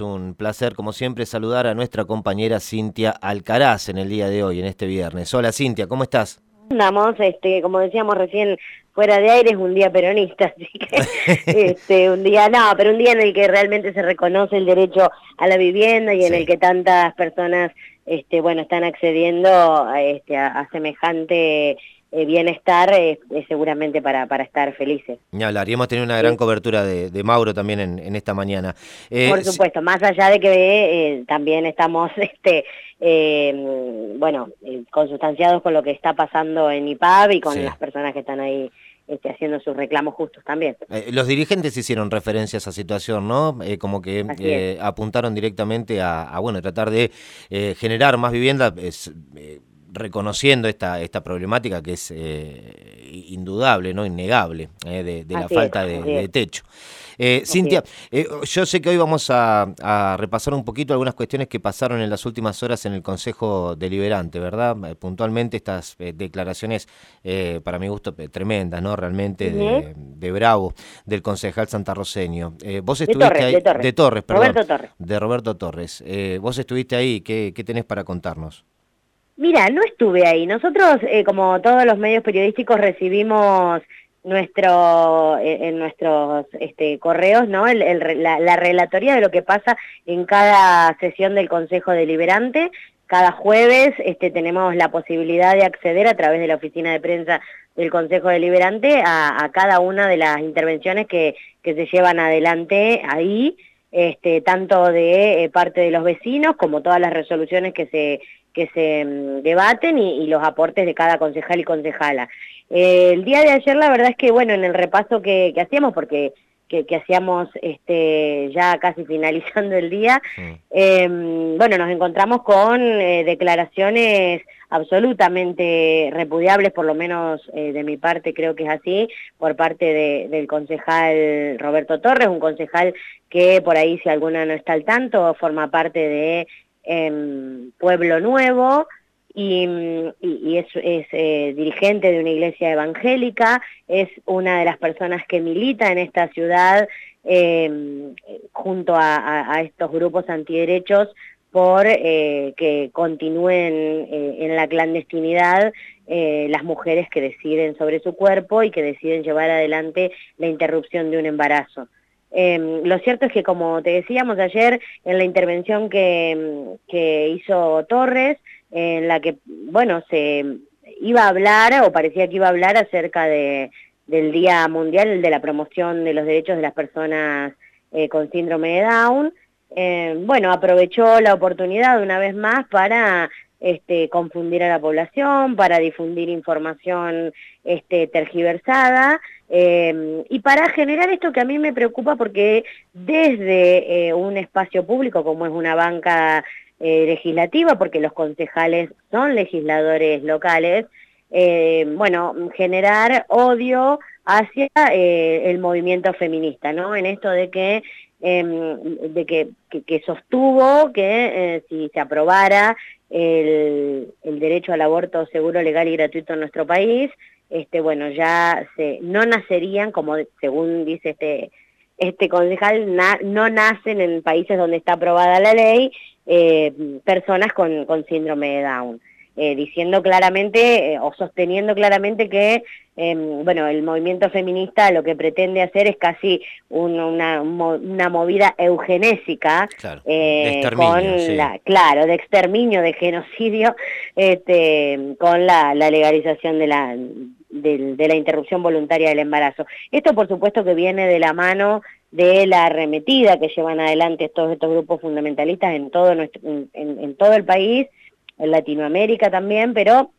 Un placer, como siempre, saludar a nuestra compañera Cintia Alcaraz en el día de hoy, en este viernes. Hola Cintia, ¿cómo estás? Andamos, este, como decíamos recién, fuera de aire es un día peronista, así que este, un día, no, pero un día en el que realmente se reconoce el derecho a la vivienda y en el que tantas personas, este, bueno, están accediendo a, este, a semejante eh, bienestar eh, seguramente para, para estar felices. Ni hablar, y hemos tenido una gran cobertura de, de, Mauro también en, en esta mañana. Eh, Por supuesto, más allá de que también estamos, este bueno, consustanciados con lo que está pasando en IPAB y con las personas que están ahí este, haciendo sus reclamos justos también. los dirigentes hicieron referencia a esa situación, ¿no? como que apuntaron directamente a, a, bueno, tratar de generar más vivienda. Reconociendo esta, esta problemática que es eh, indudable, no innegable, eh, de, la falta de, techo. Eh, Cintia, yo sé que hoy vamos a, repasar un poquito algunas cuestiones que pasaron en las últimas horas en el Consejo Deliberante, ¿verdad? puntualmente estas declaraciones, para mi gusto, tremendas, ¿no? Realmente de, Bravo, del concejal santarroseño. vos estuviste ahí, de Torres, perdón, Roberto Torres. De Roberto Torres. vos estuviste ahí, ¿qué, ¿qué tenés para contarnos? Mira, no estuve ahí. Nosotros, eh, como todos los medios periodísticos, recibimos eh, en nuestros este, correos no la, relatoría de lo que pasa en cada sesión del Consejo Deliberante. Cada jueves este, tenemos la posibilidad de acceder a través de la oficina de prensa del Consejo Deliberante a, cada una de las intervenciones que se llevan adelante ahí este, tanto de eh, parte de los vecinos como todas las resoluciones que se, que se mm, debaten y, los aportes de cada concejal y concejala. Eh, el día de ayer la verdad es que, bueno, en el repaso que, hacíamos, porque que, hacíamos este, ya casi finalizando el día, em, bueno, nos encontramos con eh, declaraciones absolutamente repudiables, por lo menos eh, de mi parte creo que es así, por parte del concejal Roberto Torres, un concejal que por ahí si alguna no está al tanto, forma parte de em, Pueblo Nuevo, y, es, eh, dirigente de una iglesia evangélica, es una de las personas que milita en esta ciudad em, junto a, estos grupos antiderechos por eh, que continúen eh, en la clandestinidad las mujeres que deciden sobre su cuerpo y que deciden llevar adelante la interrupción de un embarazo. Em, lo cierto es que, como te decíamos ayer, en la intervención que, que hizo Torres, en la que, bueno, se iba a hablar, o parecía que iba a hablar acerca de, del Día Mundial de la Promoción de los Derechos de las Personas con Síndrome de Down, eh, bueno, aprovechó la oportunidad una vez más para este, confundir a la población, para difundir información este, tergiversada eh, y para generar esto que a mí me preocupa porque desde eh, un espacio público como es una banca legislativa, porque los concejales son legisladores locales, bueno, generar odio hacia el movimiento feminista, ¿no? En esto de que Em, de que, que, sostuvo que eh, si se aprobara el, derecho al aborto seguro, legal y gratuito en nuestro país, este, bueno, ya se, no nacerían, como según dice este, este concejal, no nacen en países donde está aprobada la ley eh, personas con, con síndrome de Down. Eh, diciendo claramente eh, o sosteniendo claramente que em, bueno, el movimiento feminista lo que pretende hacer es casi una, una, movida eugenésica claro, eh, con la, claro, de exterminio, de genocidio, este, con la, legalización de la, de, la interrupción voluntaria del embarazo. Esto por supuesto que viene de la mano de la arremetida que llevan adelante todos estos grupos fundamentalistas en todo, nuestro, en todo el país, en Latinoamérica también, pero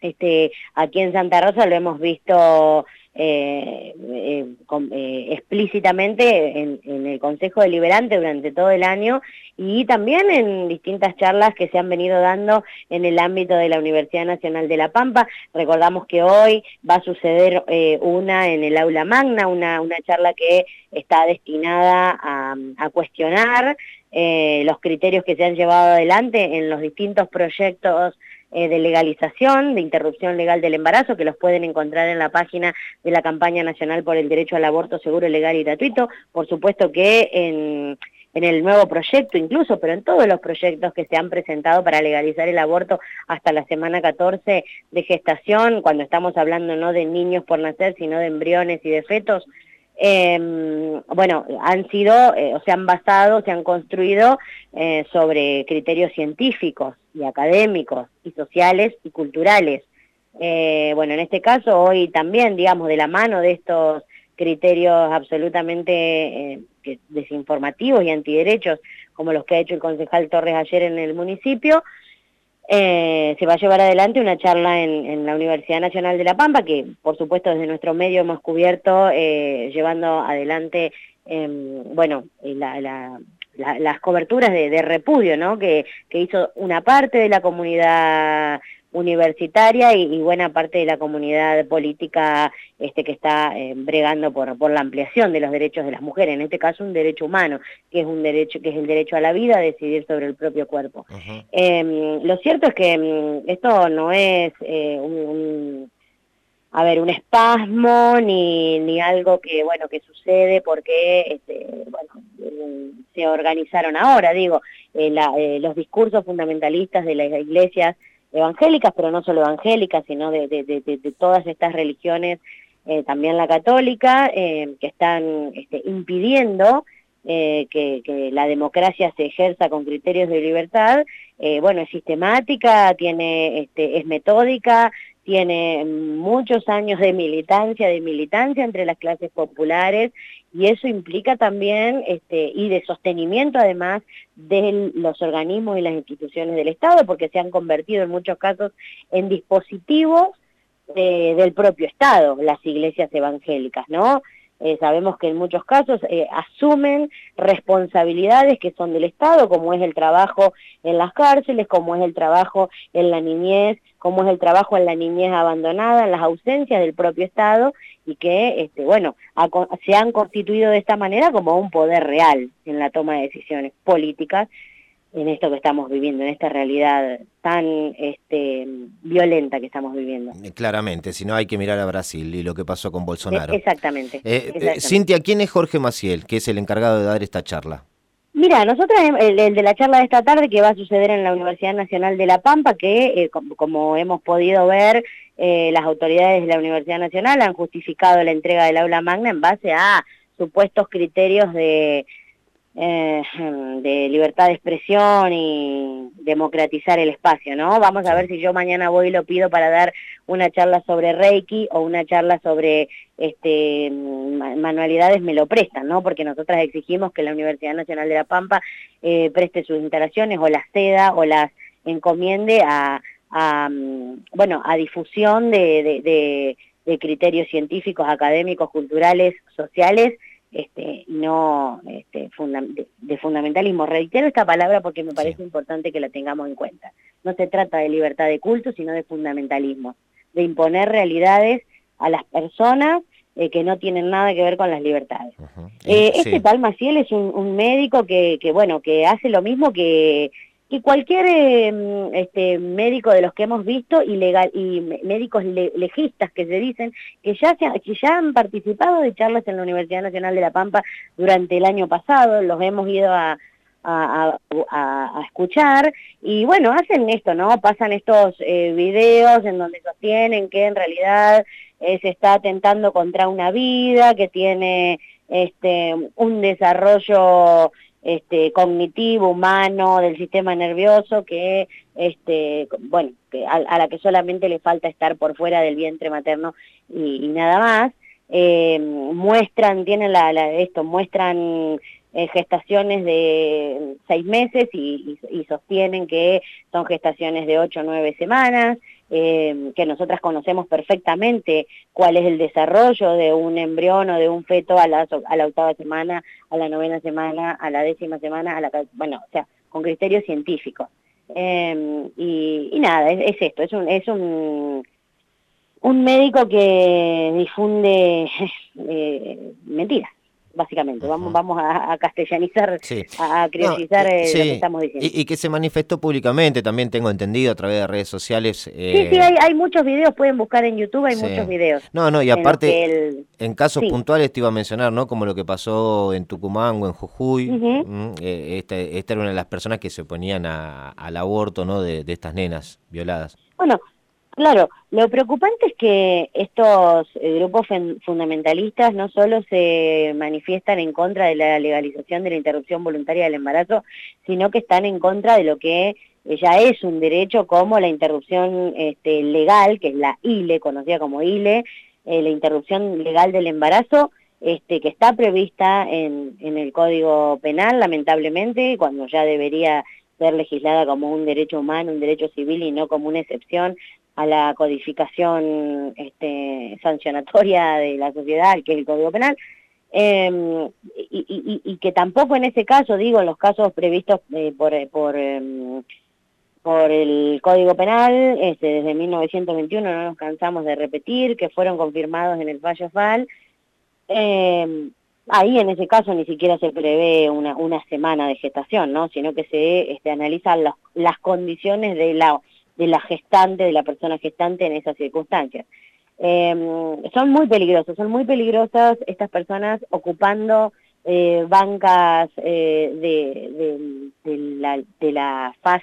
este, aquí en Santa Rosa lo hemos visto eh, eh, eh, explícitamente en, el Consejo Deliberante durante todo el año y también en distintas charlas que se han venido dando en el ámbito de la Universidad Nacional de La Pampa. Recordamos que hoy va a suceder una en el aula magna, una, una charla que está destinada a cuestionar los criterios que se han llevado adelante en los distintos proyectos eh, de legalización, de interrupción legal del embarazo, que los pueden encontrar en la página de la Campaña Nacional por el Derecho al Aborto Seguro, Legal y Gratuito. Por supuesto que en, en el nuevo proyecto incluso, pero en todos los proyectos que se han presentado para legalizar el aborto hasta la semana 14 de gestación, cuando estamos hablando no de niños por nacer, sino de embriones y de fetos, eh, bueno, han sido eh, o se han basado, se han construido eh, sobre criterios científicos y académicos y sociales y culturales. Eh, bueno, en este caso hoy también, digamos, de la mano de estos criterios absolutamente desinformativos y antiderechos, como los que ha hecho el concejal Torres ayer en el municipio, eh, se va a llevar adelante una charla en, la Universidad Nacional de La Pampa, que por supuesto desde nuestro medio hemos cubierto, eh, llevando adelante, em, bueno, las coberturas de, repudio, ¿no? Que hizo una parte de la comunidad universitaria y, buena parte de la comunidad política este, que está eh, bregando por, por la ampliación de los derechos de las mujeres, en este caso un derecho humano, que es un derecho, que es el derecho a la vida, a decidir sobre el propio cuerpo. Em, lo cierto es que em, esto no es eh, un, a ver, un espasmo ni, ni algo que, bueno, que sucede porque, este, bueno, eh, se organizaron ahora, digo, los discursos fundamentalistas de las iglesias evangélicas, pero no solo evangélicas, sino de, todas estas religiones, eh, también la católica, eh, que están este, impidiendo eh, que, la democracia se ejerza con criterios de libertad, bueno, es sistemática, tiene, este, es metódica, tiene muchos años de militancia, de militancia entre las clases populares y eso implica también, este, y de sostenimiento además de los organismos y las instituciones del Estado, porque se han convertido en muchos casos en dispositivos eh, del propio Estado, las iglesias evangélicas, ¿no? Eh, sabemos que en muchos casos eh, asumen responsabilidades que son del Estado, como es el trabajo en las cárceles, como es el trabajo en la niñez, como es el trabajo en la niñez abandonada, en las ausencias del propio Estado, y que, este, bueno, se han constituido de esta manera como un poder real en la toma de decisiones políticas en esto que estamos viviendo, en esta realidad tan este, violenta que estamos viviendo. Eh, claramente, si no hay que mirar a Brasil y lo que pasó con Bolsonaro. Eh, exactamente. Cintia, ¿quién es Jorge Maciel, que es el encargado de dar esta charla? Mira, nosotros, el, de la charla de esta tarde que va a suceder en la Universidad Nacional de La Pampa, que eh, como, hemos podido ver, las autoridades de la Universidad Nacional han justificado la entrega del aula magna en base a supuestos criterios de eh, de libertad de expresión y democratizar el espacio, ¿no? Vamos a ver si yo mañana voy y lo pido para dar una charla sobre Reiki o una charla sobre este, manualidades, me lo prestan, ¿no? Porque nosotras exigimos que la Universidad Nacional de La Pampa eh, preste sus instalaciones o las ceda o las encomiende a, bueno, a difusión de criterios científicos, académicos, culturales, sociales, este, no este, de, fundamentalismo. Reitero esta palabra porque me parece importante que la tengamos en cuenta. No se trata de libertad de culto, sino de fundamentalismo, de imponer realidades a las personas eh, que no tienen nada que ver con las libertades. Eh, este tal Maciel es un, un médico que, que, bueno, que hace lo mismo que que cualquier em, este, médico de los que hemos visto y, legal, y médicos legistas que se dicen que ya, que ya han participado de charlas en la Universidad Nacional de La Pampa durante el año pasado, los hemos ido a, a, escuchar y bueno, hacen esto, ¿no? Pasan estos eh, videos en donde sostienen que en realidad eh, se está atentando contra una vida, que tiene este, un desarrollo este, cognitivo, humano, del sistema nervioso, que, este, bueno, a, la que solamente le falta estar por fuera del vientre materno y, nada más. Eh, muestran, tienen la, esto, muestran eh, gestaciones de seis meses y, sostienen que son gestaciones de ocho o nueve semanas, eh, que nosotras conocemos perfectamente cuál es el desarrollo de un embrión o de un feto a la, a la octava semana, a la novena semana, a la décima semana, a la, bueno, o sea, con criterios científicos. Eh, y, nada, es, esto, es un, es un, un médico que difunde mentiras básicamente. Vamos, vamos a, castellanizar, a, criollizar eh, lo que estamos diciendo. Y, que se manifestó públicamente, también tengo entendido a través de redes sociales. sí, sí, hay, hay, muchos videos, pueden buscar en YouTube, hay muchos videos. No, no, y aparte, en, casos puntuales te iba a mencionar, ¿no? Como lo que pasó en Tucumán o en Jujuy. esta, esta, era una de las personas que se oponían al aborto, ¿no? De, de estas nenas violadas. Bueno, Claro, lo preocupante es que estos eh, grupos fundamentalistas no solo se manifiestan en contra de la legalización de la interrupción voluntaria del embarazo, sino que están en contra de lo que ya es un derecho como la interrupción este, legal, que es la ILE, conocida como ILE, eh, la interrupción legal del embarazo, este, que está prevista en el Código Penal, lamentablemente, cuando ya debería ser legislada como un derecho humano, un derecho civil y no como una excepción a la codificación este, sancionatoria de la sociedad, que es el Código Penal, em, y, que tampoco en ese caso, digo, en los casos previstos eh, por, por, em, por el Código Penal, este, desde 1921 no nos cansamos de repetir, que fueron confirmados en el fallo FAL, em, ahí en ese caso ni siquiera se prevé una, una semana de gestación, ¿no? sino que se este, analizan las, las condiciones de la de la gestante, de la persona gestante en esas circunstancias. Em, son muy peligrosos, son muy peligrosas estas personas ocupando eh, bancas eh, de, la, de, la, faz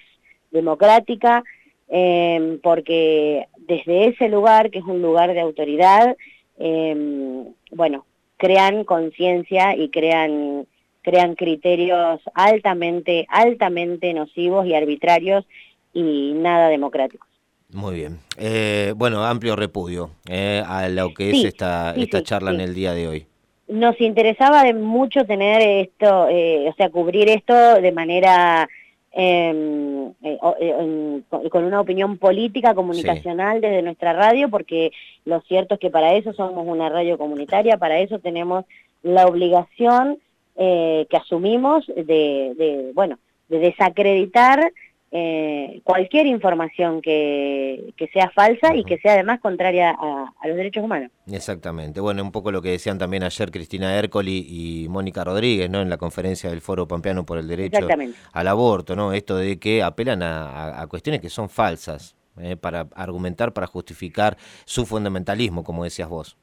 democrática, em, porque desde ese lugar, que es un lugar de autoridad, em, bueno, crean conciencia y crean, crean criterios altamente, altamente nocivos y arbitrarios y nada democráticos. Muy bien. Eh, bueno, amplio repudio eh, a lo que es esta, esta charla en el día de hoy. Nos interesaba de mucho tener esto, eh, o sea, cubrir esto de manera em, con una opinión política, comunicacional desde nuestra radio, porque lo cierto es que para eso somos una radio comunitaria, para eso tenemos la obligación que asumimos de, de, bueno, de desacreditar eh, cualquier información que, sea falsa y que sea además contraria a, los derechos humanos. Exactamente. Bueno, un poco lo que decían también ayer Cristina Ercoli y Mónica Rodríguez, ¿no? En la conferencia del Foro Pampeano por el Derecho al Aborto, ¿no? Esto de que apelan a, cuestiones que son falsas. Eh, para argumentar, para justificar su fundamentalismo, como decías vos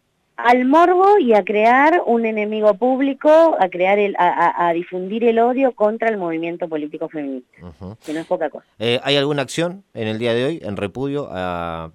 al morbo y a crear un enemigo público, a crear el, a, difundir el odio contra el movimiento político feminista, que no es poca cosa. Eh, ¿Hay alguna acción en el día de hoy en repudio a,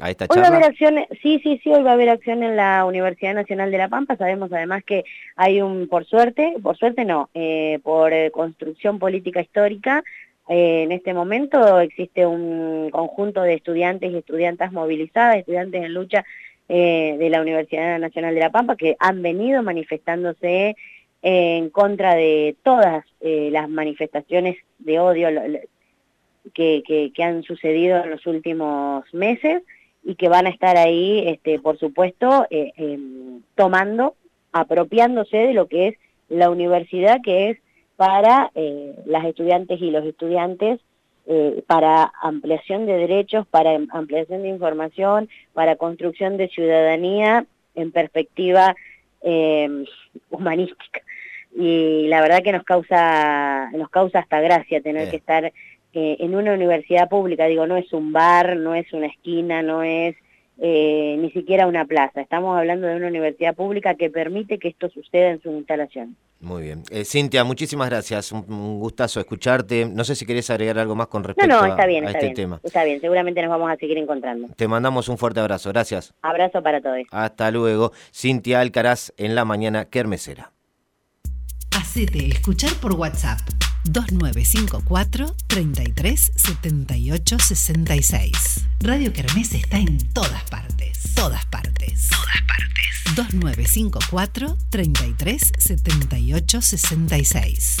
a esta hoy charla? Va a haber acción, sí, sí, sí, hoy va a haber acción en la Universidad Nacional de La Pampa. Sabemos además que hay un, por suerte, por suerte no, eh, por eh, construcción política histórica, en este momento existe un conjunto de estudiantes y estudiantas movilizadas, estudiantes en lucha eh, de la Universidad Nacional de La Pampa que han venido manifestándose en contra de todas eh, las manifestaciones de odio que, que, han sucedido en los últimos meses y que van a estar ahí, este, por supuesto, eh, em, tomando, apropiándose de lo que es la universidad, que es para las estudiantes y los estudiantes eh, para ampliación de derechos, para ampliación de información, para construcción de ciudadanía en perspectiva eh, humanística. Y la verdad que nos causa, nos causa hasta gracia tener que estar eh, en una universidad pública, digo, no es un bar, no es una esquina, no es eh, ni siquiera una plaza. Estamos hablando de una universidad pública que permite que esto suceda en su instalación. Muy bien. Eh, Cintia, muchísimas gracias. Un, gustazo escucharte. No sé si querés agregar algo más con respecto no, está bien, a, está este bien, tema. Está bien, seguramente nos vamos a seguir encontrando. Te mandamos un fuerte abrazo. Gracias. Abrazo para todos. Hasta luego. Cintia Alcaraz en la mañana Kermesera. Hacete escuchar por WhatsApp 2954 33 78 66. Radio Kermés está en todas partes. Todas partes. Todas partes. 2954 33 78 66.